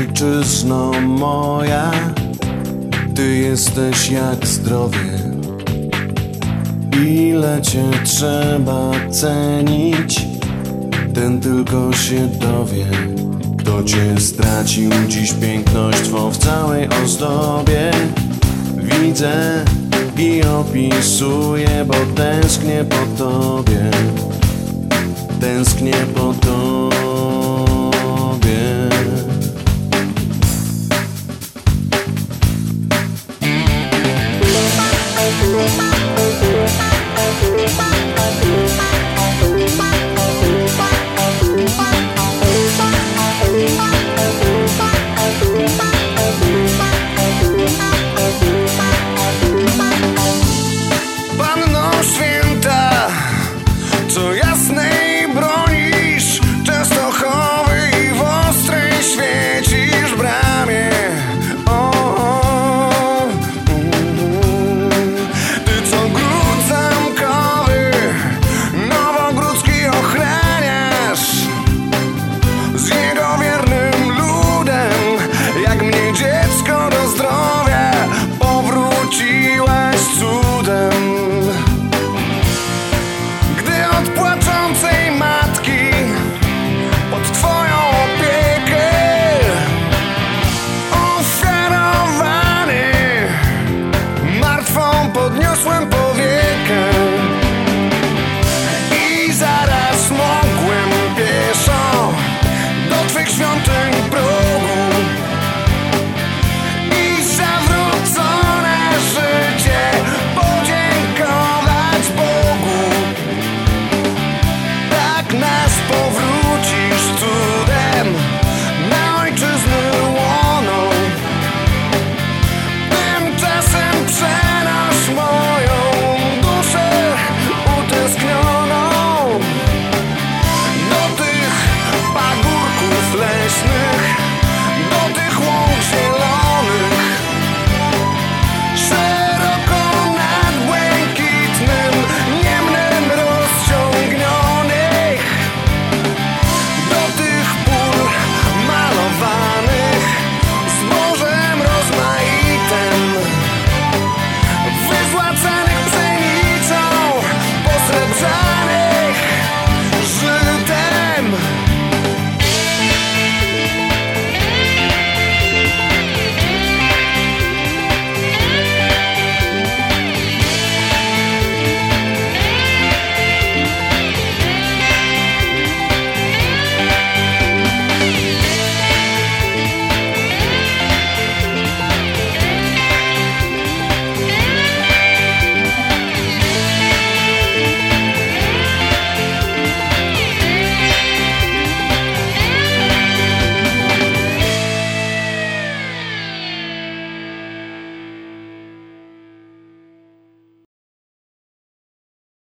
Ojczyzno moja, Ty jesteś jak zdrowie. Ile Cię trzeba cenić, ten tylko się dowie. Kto Cię stracił dziś piękność Twą w całej ozdobie? Widzę i opisuję, bo tęsknię po Tobie. Tęsknię po Tobie. tiempo bien.